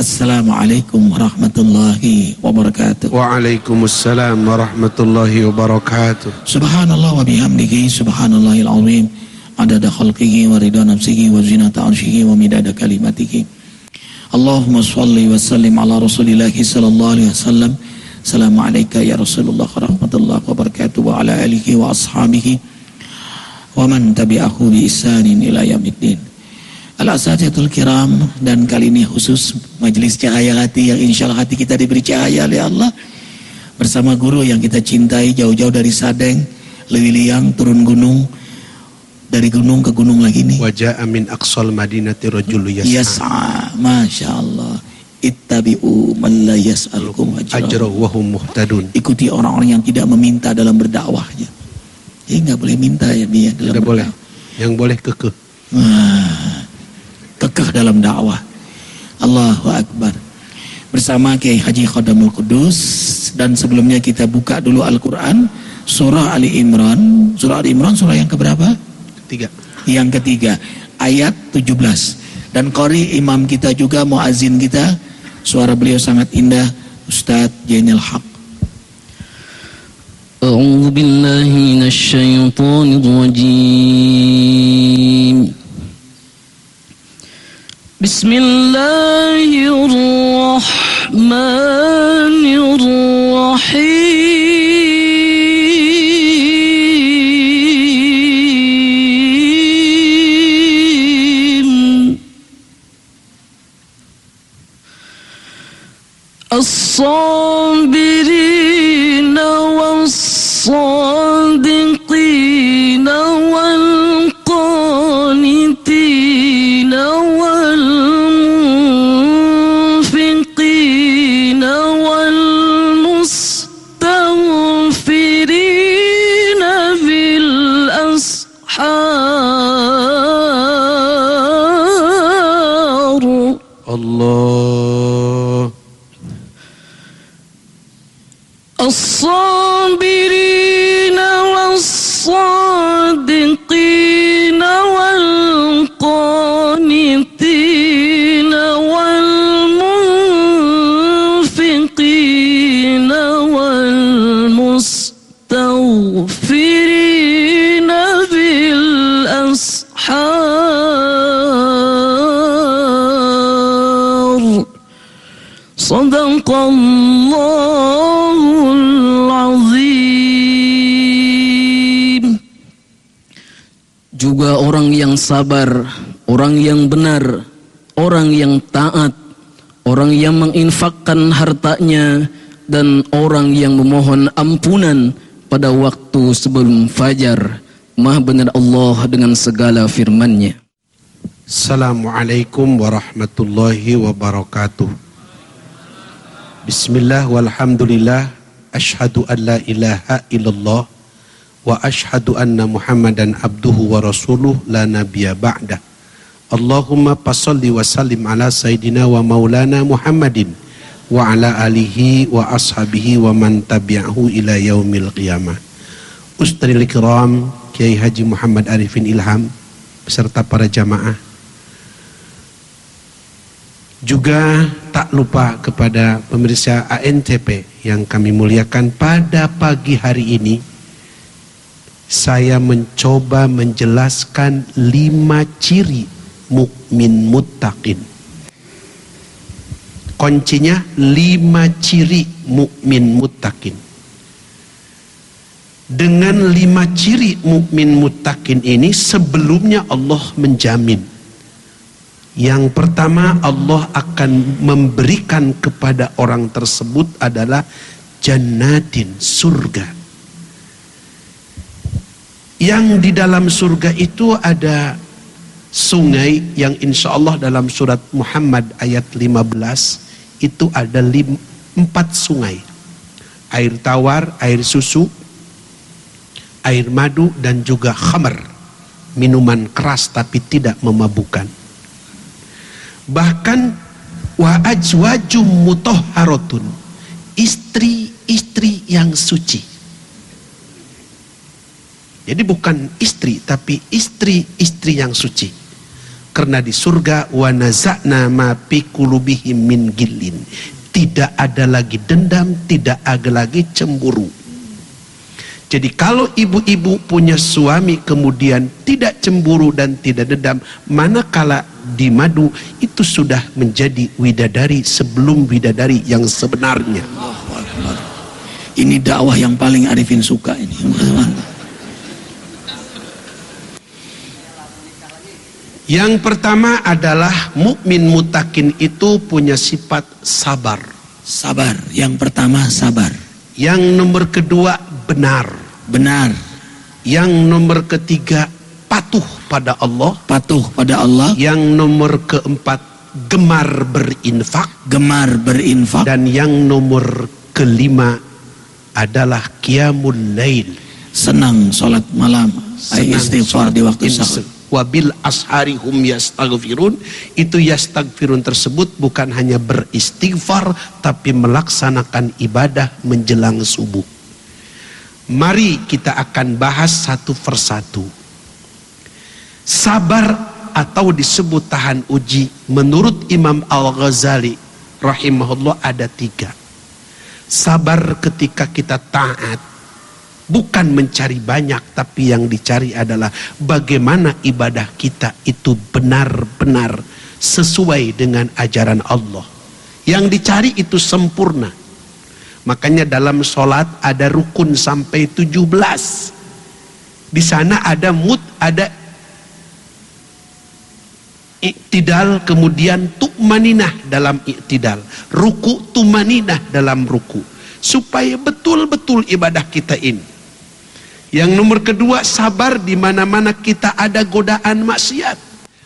Assalamualaikum warahmatullahi wabarakatuh. Waalaikumsalam warahmatullahi wabarakatuh. Subhanallah wa bihamdihi subhanallahil azim. Adada khalqihi wa ridha nafsihi wa zinata arshihi wa midada kalimatihi. Allahumma salli wa sallim ala Rasulillah sallallahu alaihi wasallam. Assalamu alayka ya Rasulullah warahmatullahi wabarakatuh wa ala alihi wa ashabihi wa man tabi'ahu bi ihsanin ila yaumiddin. Al-Asatiatul Kiram dan kali ini khusus majelis cahaya hati yang insya Allah hati kita diberi cahaya oleh Allah bersama guru yang kita cintai jauh-jauh dari Sadeng, Lewiliang, turun gunung dari gunung ke gunung lagi nih. Wajah amin aqsal madinati rajul yas'a. Yas'a, Masya Allah. Ittabi'u man la yas'alukum muhtadun. Ikuti orang-orang yang tidak meminta dalam berdakwahnya. Ya nggak boleh minta ya dia dalam Tidak boleh. Yang boleh kekeh. Wah kekeh dalam dakwah. Allahu Akbar. Bersama Kiai Haji Khodamul Kudus dan sebelumnya kita buka dulu Al-Quran surah Ali Imran. Surah Ali Imran surah yang keberapa? Ketiga. Yang ketiga ayat 17. Dan kori imam kita juga muazin kita suara beliau sangat indah Ustadz Jainil Haq. أعوذ بالله من الشيطان الرجيم بسم الله الرحمن الرحيم. الصابرين بالأسحار صدق الله العظيم juga orang yang sabar, orang yang benar, orang yang taat, orang yang menginfakkan hartanya dan orang yang memohon ampunan pada waktu sebelum fajar. Maha benar Allah dengan segala firman-Nya. Assalamualaikum warahmatullahi wabarakatuh. Bismillah walhamdulillah. Ashhadu an la ilaha illallah. Wa ashhadu anna muhammadan abduhu wa rasuluh la nabiya ba'da. Allahumma pasalli wa sallim ala sayyidina wa maulana muhammadin. Wa ala alihi wa ashabihi wa man tabi'ahu ila yaumil qiyamah. Ustadzil kiram Kiai Haji Muhammad Arifin Ilham beserta para jamaah juga tak lupa kepada pemirsa ANTP yang kami muliakan pada pagi hari ini saya mencoba menjelaskan lima ciri mukmin muttaqin. Kuncinya lima ciri mukmin muttaqin. Dengan lima ciri mukmin muttaqin ini sebelumnya Allah menjamin yang pertama Allah akan memberikan kepada orang tersebut adalah jannatin surga. Yang di dalam surga itu ada sungai yang insya Allah dalam surat Muhammad ayat 15 itu ada lim, empat sungai. Air tawar, air susu, air madu dan juga khamar. Minuman keras tapi tidak memabukkan bahkan wa ajwajum mutahharatun istri-istri yang suci jadi bukan istri tapi istri-istri yang suci Karena di surga wa naza'na ma fi min gillin. Tidak ada lagi dendam, tidak ada lagi cemburu. Jadi kalau ibu-ibu punya suami kemudian tidak cemburu dan tidak dendam, manakala di madu itu sudah menjadi widadari sebelum widadari yang sebenarnya. Ini dakwah yang paling Arifin suka ini. Yang pertama adalah mukmin mutakin itu punya sifat sabar. Sabar. Yang pertama sabar. Yang nomor kedua benar. Benar. Yang nomor ketiga patuh pada Allah. Patuh pada Allah. Yang nomor keempat gemar berinfak. Gemar berinfak. Dan yang nomor kelima adalah qiyamul lail. Senang sholat malam. Ay istighfar di waktu sahur. Wabil ashari hum yastaghfirun. Itu yastaghfirun tersebut bukan hanya beristighfar tapi melaksanakan ibadah menjelang subuh. Mari kita akan bahas satu persatu. Sabar atau disebut tahan uji menurut Imam Al-Ghazali rahimahullah ada tiga. Sabar ketika kita taat bukan mencari banyak tapi yang dicari adalah bagaimana ibadah kita itu benar-benar sesuai dengan ajaran Allah. Yang dicari itu sempurna. Makanya dalam sholat ada rukun sampai 17. Di sana ada mut, ada iktidal, kemudian tukmaninah dalam iktidal. Ruku, tumaninah dalam ruku. Supaya betul-betul ibadah kita ini yang nomor kedua sabar di mana-mana kita ada godaan maksiat.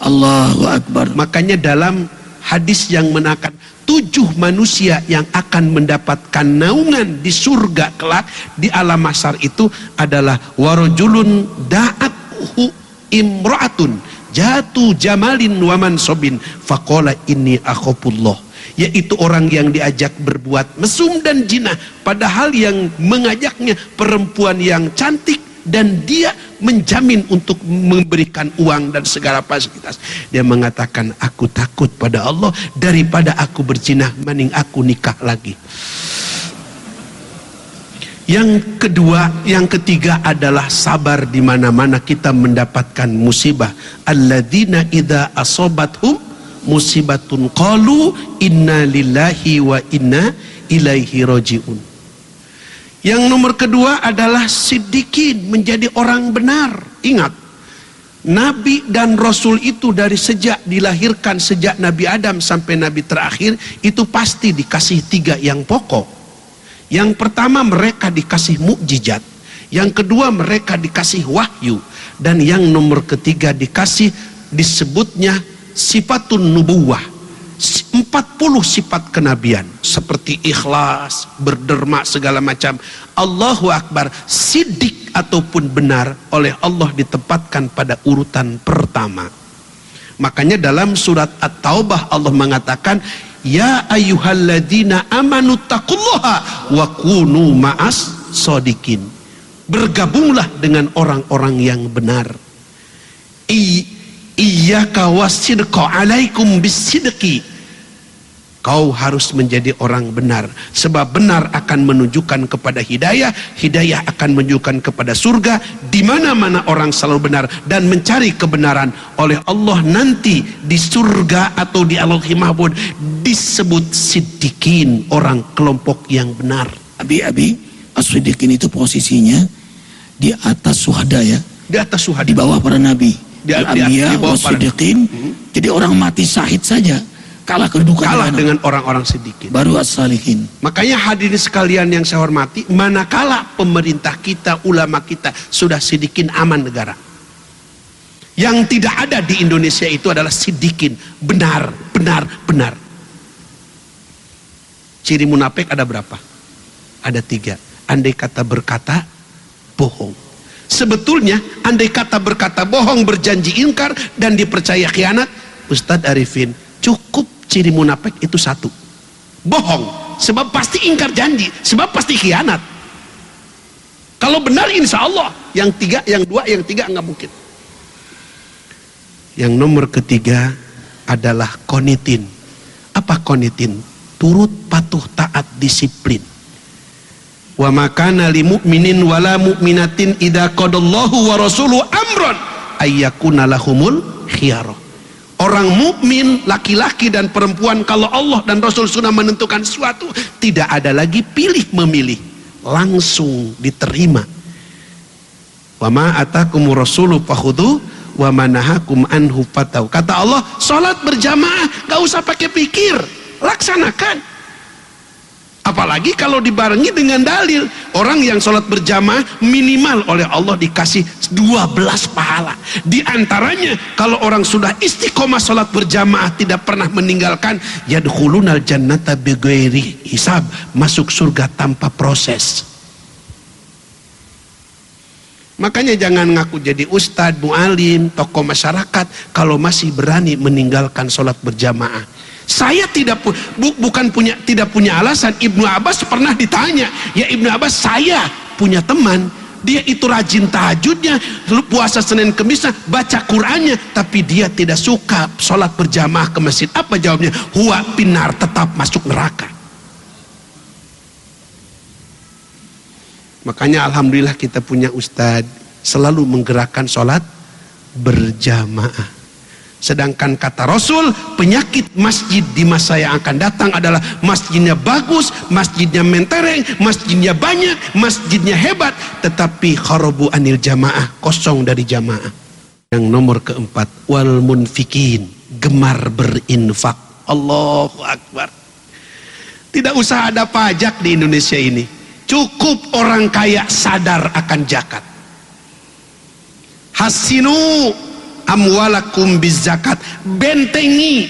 Allahu Akbar. Makanya dalam hadis yang menakan tujuh manusia yang akan mendapatkan naungan di surga kelak di alam masar itu adalah warojulun da'athu imra'atun jatuh jamalin waman sobin fakola ini akhopullah yaitu orang yang diajak berbuat mesum dan jinah padahal yang mengajaknya perempuan yang cantik dan dia menjamin untuk memberikan uang dan segala fasilitas dia mengatakan aku takut pada Allah daripada aku berzinah mending aku nikah lagi yang kedua, yang ketiga adalah sabar di mana-mana kita mendapatkan musibah. Alladzina idza asobathum musibatun qalu inna lillahi wa inna ilaihi rojiun. Yang nomor kedua adalah sidikin menjadi orang benar. Ingat, Nabi dan Rasul itu dari sejak dilahirkan sejak Nabi Adam sampai Nabi terakhir itu pasti dikasih tiga yang pokok. Yang pertama mereka dikasih mukjizat. Yang kedua mereka dikasih wahyu. Dan yang nomor ketiga dikasih disebutnya sifatun nubuwah 40 sifat kenabian seperti ikhlas, berderma segala macam. Allahu Akbar, sidik ataupun benar oleh Allah ditempatkan pada urutan pertama. Makanya dalam surat At-Taubah Allah mengatakan, Ya ayyuhalladzina amanu taqullaha wa kunu ma'as sodikin. Bergabunglah dengan orang-orang yang benar. I wasidqa alaikum bisidqi. Kau harus menjadi orang benar. Sebab benar akan menunjukkan kepada hidayah. Hidayah akan menunjukkan kepada surga. Di mana-mana orang selalu benar. Dan mencari kebenaran oleh Allah nanti di surga atau di mahbud. Disebut sidikin orang kelompok yang benar. Abi-abi, as-sidikin itu posisinya di atas suhada ya. Di atas suhada. Di bawah para nabi di, di, di, di bawah hmm. jadi orang mati syahid saja kalah kedudukan kalah dengan orang-orang sedikit. Baru as-salihin. Makanya hadirin sekalian yang saya hormati manakala pemerintah kita ulama kita sudah sidikin aman negara. Yang tidak ada di Indonesia itu adalah sidikin. Benar benar benar. Ciri munafik ada berapa? Ada tiga. Andai kata berkata bohong. Sebetulnya andai kata berkata bohong, berjanji ingkar dan dipercaya khianat, Ustadz Arifin, cukup ciri munafik itu satu. Bohong, sebab pasti ingkar janji, sebab pasti khianat. Kalau benar insya Allah, yang tiga, yang dua, yang tiga nggak mungkin. Yang nomor ketiga adalah konitin. Apa konitin? Turut patuh taat disiplin. Wa makana li mu'minin wala mu'minatin idza qadallahu wa rasuluhu amran ayyakuna lahumul. Orang mukmin laki-laki dan perempuan kalau Allah dan Rasul sudah menentukan sesuatu tidak ada lagi pilih memilih langsung diterima. Wa ma atakumur rasulu fakhudhu wa manahakum anhu fatau. Kata Allah, salat berjamaah gak usah pakai pikir, laksanakan. Apalagi kalau dibarengi dengan dalil. Orang yang sholat berjamaah minimal oleh Allah dikasih 12 pahala. Di antaranya kalau orang sudah istiqomah sholat berjamaah Tidak pernah meninggalkan Yadkhulunal jannata bighairi hisab. Masuk surga tanpa proses Makanya jangan ngaku jadi ustadz, mu'alim, tokoh masyarakat Kalau masih berani meninggalkan sholat berjamaah saya tidak pu bu bukan punya tidak punya alasan. Ibnu Abbas pernah ditanya, ya Ibnu Abbas saya punya teman dia itu rajin tahajudnya, puasa Senin Kemisnya, baca Qurannya, tapi dia tidak suka sholat berjamaah ke masjid. Apa jawabnya? Huwa pinar tetap masuk neraka. Makanya Alhamdulillah kita punya ustadz selalu menggerakkan sholat berjamaah. Sedangkan kata Rasul, penyakit masjid di masa yang akan datang adalah masjidnya bagus, masjidnya mentereng, masjidnya banyak, masjidnya hebat, tetapi kharabu anil jamaah, kosong dari jamaah. Yang nomor keempat, wal munfikin, gemar berinfak. Allahu Akbar. Tidak usah ada pajak di Indonesia ini. Cukup orang kaya sadar akan zakat. Hasinu amwalakum bizakat bentengi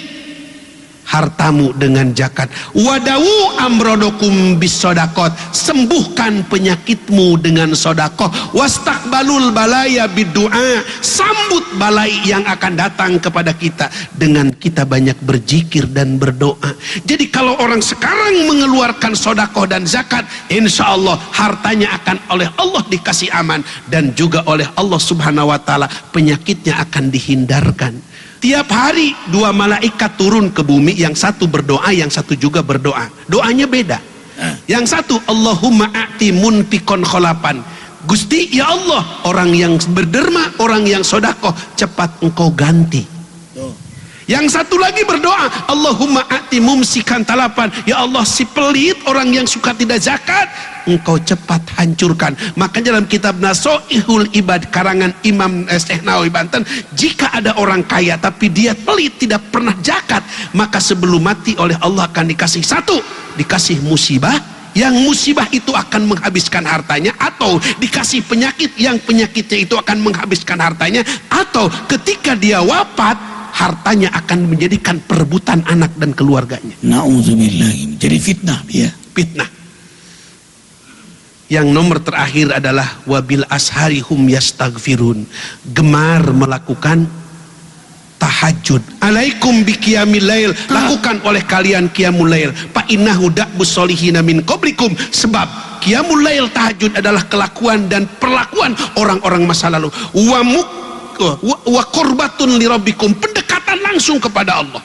hartamu dengan zakat. Wadawu amrodokum bisodakot. Sembuhkan penyakitmu dengan sodakoh. Wastakbalul balaya bidua. Sambut balai yang akan datang kepada kita. Dengan kita banyak berzikir dan berdoa. Jadi kalau orang sekarang mengeluarkan sodakoh dan zakat insya Allah hartanya akan oleh Allah dikasih aman. Dan juga oleh Allah subhanahu wa ta'ala penyakitnya akan dihindarkan Tiap hari dua malaikat turun ke bumi, yang satu berdoa, yang satu juga berdoa. Doanya beda. Eh. Yang satu Allahumma a'ti munfikon kholapan. Gusti ya Allah, orang yang berderma, orang yang sodakoh, cepat engkau ganti. Yang satu lagi berdoa, Allahumma a'ti mumsikan talapan. Ya Allah, si pelit orang yang suka tidak zakat, engkau cepat hancurkan. Maka dalam kitab Nasoihul Ibad karangan Imam Syekh Nawawi Banten, jika ada orang kaya tapi dia pelit tidak pernah zakat, maka sebelum mati oleh Allah akan dikasih satu, dikasih musibah yang musibah itu akan menghabiskan hartanya atau dikasih penyakit yang penyakitnya itu akan menghabiskan hartanya atau ketika dia wafat hartanya akan menjadikan perebutan anak dan keluarganya. Nauzubillah. Jadi fitnah ya. Fitnah. Yang nomor terakhir adalah wabil asharihum yastaghfirun. Gemar melakukan tahajud. Alaikum biqiyamil lail. Lakukan oleh kalian qiyamul lail. Fa innahu da'bus solihina min qablikum. Sebab qiyamul lail tahajud adalah kelakuan dan perlakuan orang-orang masa lalu. Wa muk wa qurbatun li rabbikum. Pendekatan langsung kepada Allah.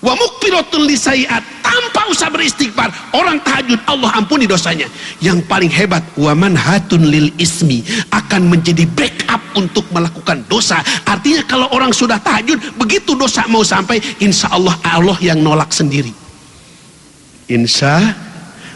Wa mukfiratun lisaiat tanpa usah beristighfar. Orang tahajud Allah ampuni dosanya. Yang paling hebat wa manhatun lil ismi. Akan menjadi backup untuk melakukan dosa. Artinya kalau orang sudah tahajud begitu dosa mau sampai insya Allah Allah yang nolak sendiri. Insya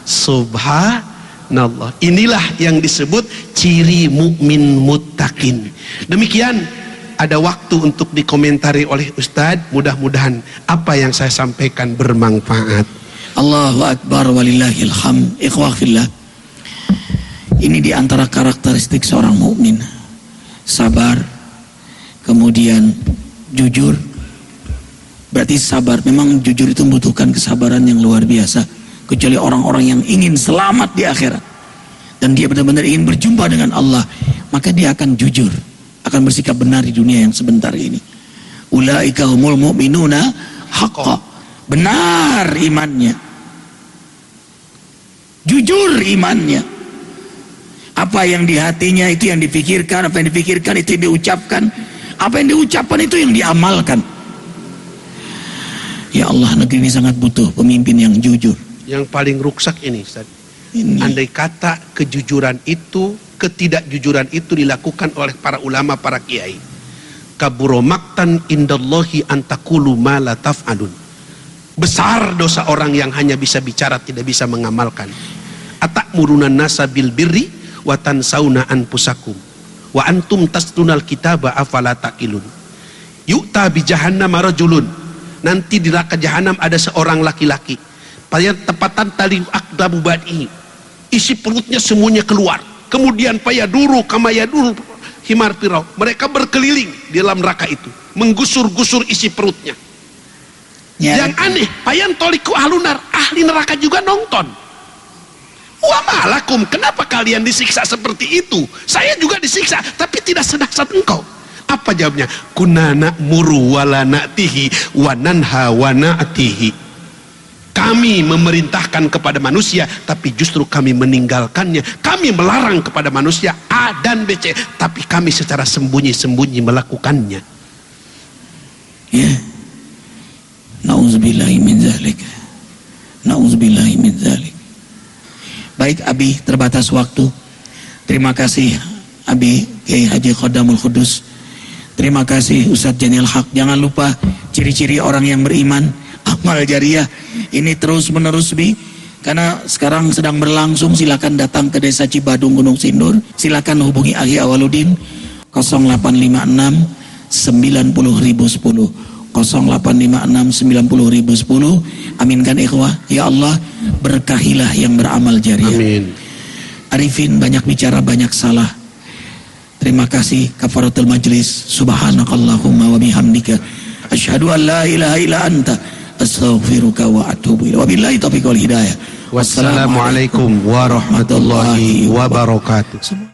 subhanallah. Inilah yang disebut ciri mukmin muttaqin. Demikian ada waktu untuk dikomentari oleh Ustadz. Mudah-mudahan apa yang saya sampaikan bermanfaat. Allahu Akbar walillahil ham ikhwafillah ini di antara karakteristik seorang mukmin. Sabar kemudian jujur. Berarti sabar memang jujur itu membutuhkan kesabaran yang luar biasa. Kecuali orang-orang yang ingin selamat di akhirat. Dan dia benar-benar ingin berjumpa dengan Allah maka dia akan jujur akan bersikap benar di dunia yang sebentar ini. Ulaika humul mu'minuna haqqa. Benar imannya. Jujur imannya. Apa yang di hatinya itu yang dipikirkan, apa yang dipikirkan itu yang diucapkan. Apa yang diucapkan itu yang diamalkan. Ya Allah, negeri ini sangat butuh pemimpin yang jujur. Yang paling ruksak ini, Ustaz. Ini. Andai kata kejujuran itu, ketidakjujuran itu dilakukan oleh para ulama, para kiai. Kaburo maktan indallahi antakulu ma la taf'alun. Besar dosa orang yang hanya bisa bicara tidak bisa mengamalkan. Atak murunan nasa bil birri wa tansawna anfusakum wa antum tasdunal kitaba afala taqilun. Yu'ta bi jahannam rajulun. Nanti di neraka jahanam ada seorang laki-laki. Pada tepatan tali akdamu badihi. Isi perutnya semuanya keluar. Kemudian paya dulu kamaya dulu himar pirau. Mereka berkeliling di dalam neraka itu, menggusur-gusur isi perutnya. Ya, Yang aneh, payan toliku ahlunar, ahli neraka juga nonton. Wa malakum, kenapa kalian disiksa seperti itu? Saya juga disiksa, tapi tidak sedahsyat engkau. Apa jawabnya? Kunana muru wala na'tihi wa nanha wa na'tihi. Kami memerintahkan kepada manusia, tapi justru kami meninggalkannya. Kami melarang kepada manusia A dan B, C, tapi kami secara sembunyi-sembunyi melakukannya. Ya. Nauzubillahi min zalik. Nauzubillahi min zalik. Baik Abi, terbatas waktu. Terima kasih Abi Kiai Haji Khodamul Kudus. Terima kasih Ustadz Janil Haq. Jangan lupa ciri-ciri orang yang beriman. Amal jariah. Ini terus menerus Bi. Karena sekarang sedang berlangsung silakan datang ke desa Cibadung Gunung Sindur. Silakan hubungi Agi Awaludin 0856 90010 0856 90010 Aminkan ikhwah Ya Allah berkahilah yang beramal jariah Amin. Arifin banyak bicara banyak salah Terima kasih kafaratul majlis. Subhanakallahumma wa bihamdika. Asyhadu an la ilaha illa anta. Astaghfiruka wa atubu ilaih Wabillahi taufiq wal hidayah. Wassalamualaikum warahmatullahi wabarakatuh.